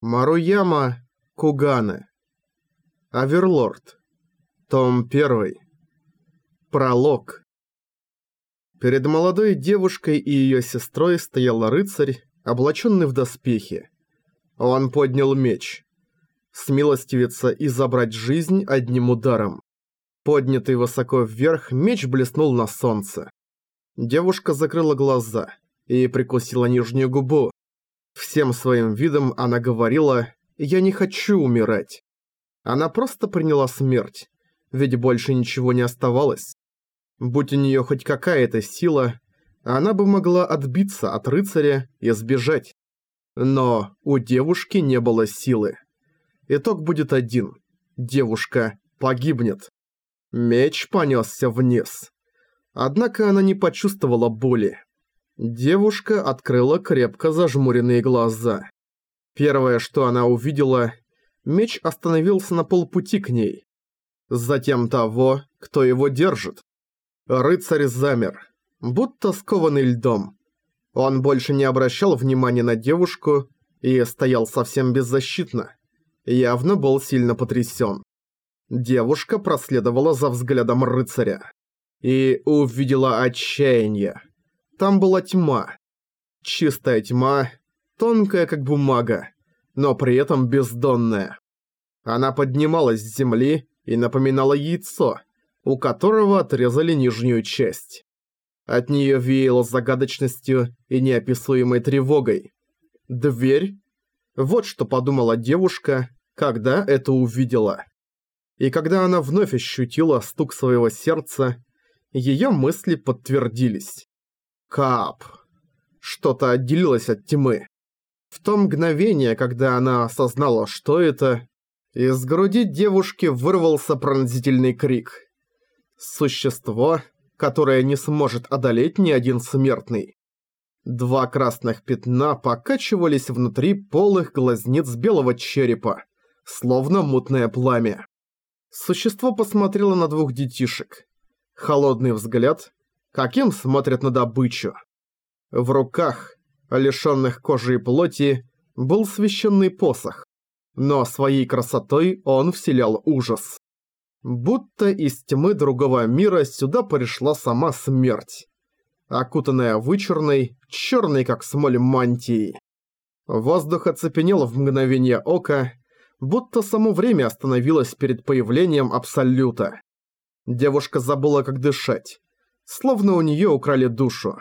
Маруяма Куганы. Аверлорд. Том 1. Пролог. Перед молодой девушкой и ее сестрой стоял рыцарь, облаченный в доспехи. Он поднял меч. Смилостивиться и забрать жизнь одним ударом. Поднятый высоко вверх, меч блеснул на солнце. Девушка закрыла глаза и прикусила нижнюю губу, Всем своим видом она говорила «Я не хочу умирать». Она просто приняла смерть, ведь больше ничего не оставалось. Будь у нее хоть какая-то сила, она бы могла отбиться от рыцаря и сбежать. Но у девушки не было силы. Итог будет один. Девушка погибнет. Меч понесся вниз. Однако она не почувствовала боли. Девушка открыла крепко зажмуренные глаза. Первое, что она увидела, меч остановился на полпути к ней. Затем того, кто его держит. Рыцарь замер, будто скованный льдом. Он больше не обращал внимания на девушку и стоял совсем беззащитно. Явно был сильно потрясен. Девушка проследовала за взглядом рыцаря и увидела отчаяние. Там была тьма. Чистая тьма, тонкая как бумага, но при этом бездонная. Она поднималась с земли и напоминала яйцо, у которого отрезали нижнюю часть. От нее веяло загадочностью и неописуемой тревогой. «Дверь?» Вот что подумала девушка, когда это увидела. И когда она вновь ощутила стук своего сердца, ее мысли подтвердились. Кап. Что-то отделилось от тьмы. В то мгновение, когда она осознала, что это, из груди девушки вырвался пронзительный крик. Существо, которое не сможет одолеть ни один смертный. Два красных пятна покачивались внутри полых глазниц белого черепа, словно мутное пламя. Существо посмотрело на двух детишек. Холодный взгляд каким смотрят на добычу. В руках, лишённых кожи и плоти, был священный посох, но своей красотой он вселял ужас. Будто из тьмы другого мира сюда пришла сама смерть, окутанная вычурной, чёрной как смоль мантией. Воздух оцепенел в мгновение ока, будто само время остановилось перед появлением Абсолюта. Девушка забыла, как дышать, словно у нее украли душу.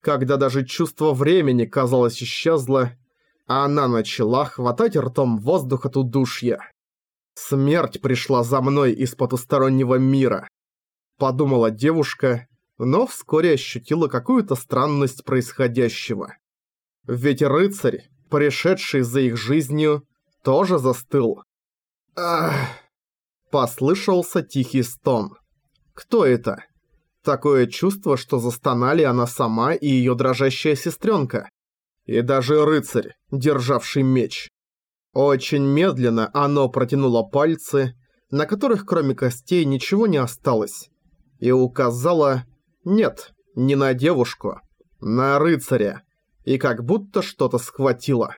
Когда даже чувство времени, казалось, исчезло, а она начала хватать ртом воздух от удушья. «Смерть пришла за мной из потустороннего мира», — подумала девушка, но вскоре ощутила какую-то странность происходящего. Ведь рыцарь, пришедший за их жизнью, тоже застыл. «Ах!» — послышался тихий стон. «Кто это?» Такое чувство, что застонали она сама и ее дрожащая сестренка. И даже рыцарь, державший меч. Очень медленно оно протянуло пальцы, на которых кроме костей ничего не осталось. И указало «нет, не на девушку, на рыцаря». И как будто что-то схватило.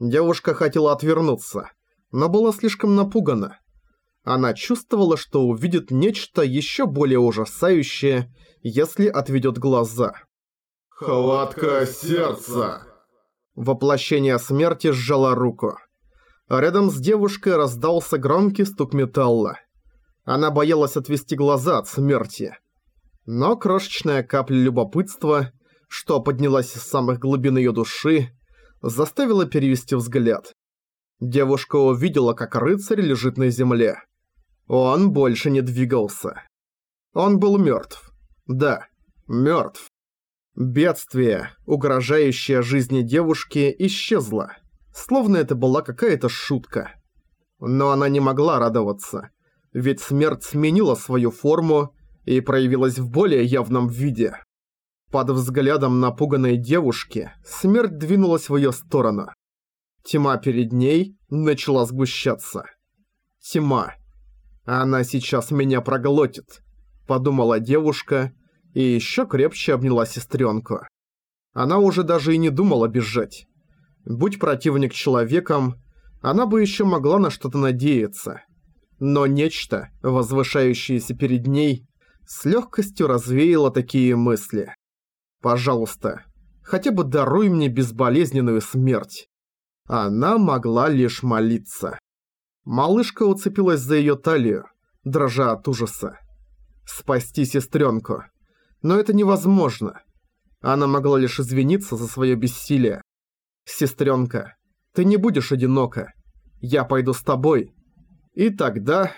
Девушка хотела отвернуться, но была слишком напугана. Она чувствовала, что увидит нечто еще более ужасающее, если отведет глаза. «Хватка сердца!» Воплощение смерти сжало руку. Рядом с девушкой раздался громкий стук металла. Она боялась отвести глаза от смерти. Но крошечная капля любопытства, что поднялась из самых глубин ее души, заставила перевести взгляд. Девушка увидела, как рыцарь лежит на земле. Он больше не двигался. Он был мертв. Да, мертв. Бедствие, угрожающее жизни девушки, исчезло. Словно это была какая-то шутка. Но она не могла радоваться. Ведь смерть сменила свою форму и проявилась в более явном виде. Под взглядом напуганной девушки смерть двинулась в ее сторону. Тьма перед ней начала сгущаться. Тьма. Она сейчас меня проглотит, подумала девушка и еще крепче обняла сестренку. Она уже даже и не думала бежать. Будь противник человеком, она бы еще могла на что-то надеяться. Но нечто, возвышающееся перед ней, с легкостью развеяло такие мысли. «Пожалуйста, хотя бы даруй мне безболезненную смерть». Она могла лишь молиться. Малышка уцепилась за ее талию, дрожа от ужаса. Спасти сестренку. Но это невозможно. Она могла лишь извиниться за свое бессилие. «Сестренка, ты не будешь одинока. Я пойду с тобой». И тогда